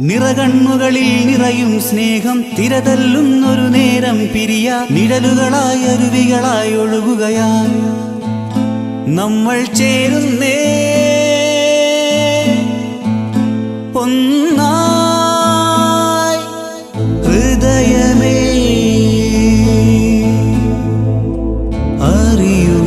നിറകണ്ണുകളിൽ നിറയും സ്നേഹം തിരതല്ലുന്നൊരു നേരം പിരിയ നിഴലുകളായി അരുവികളായി ഒഴുകുകയാ നമ്മൾ ചേരുന്നേ ഒന്നായി ഹൃദയമേ അറിയൂ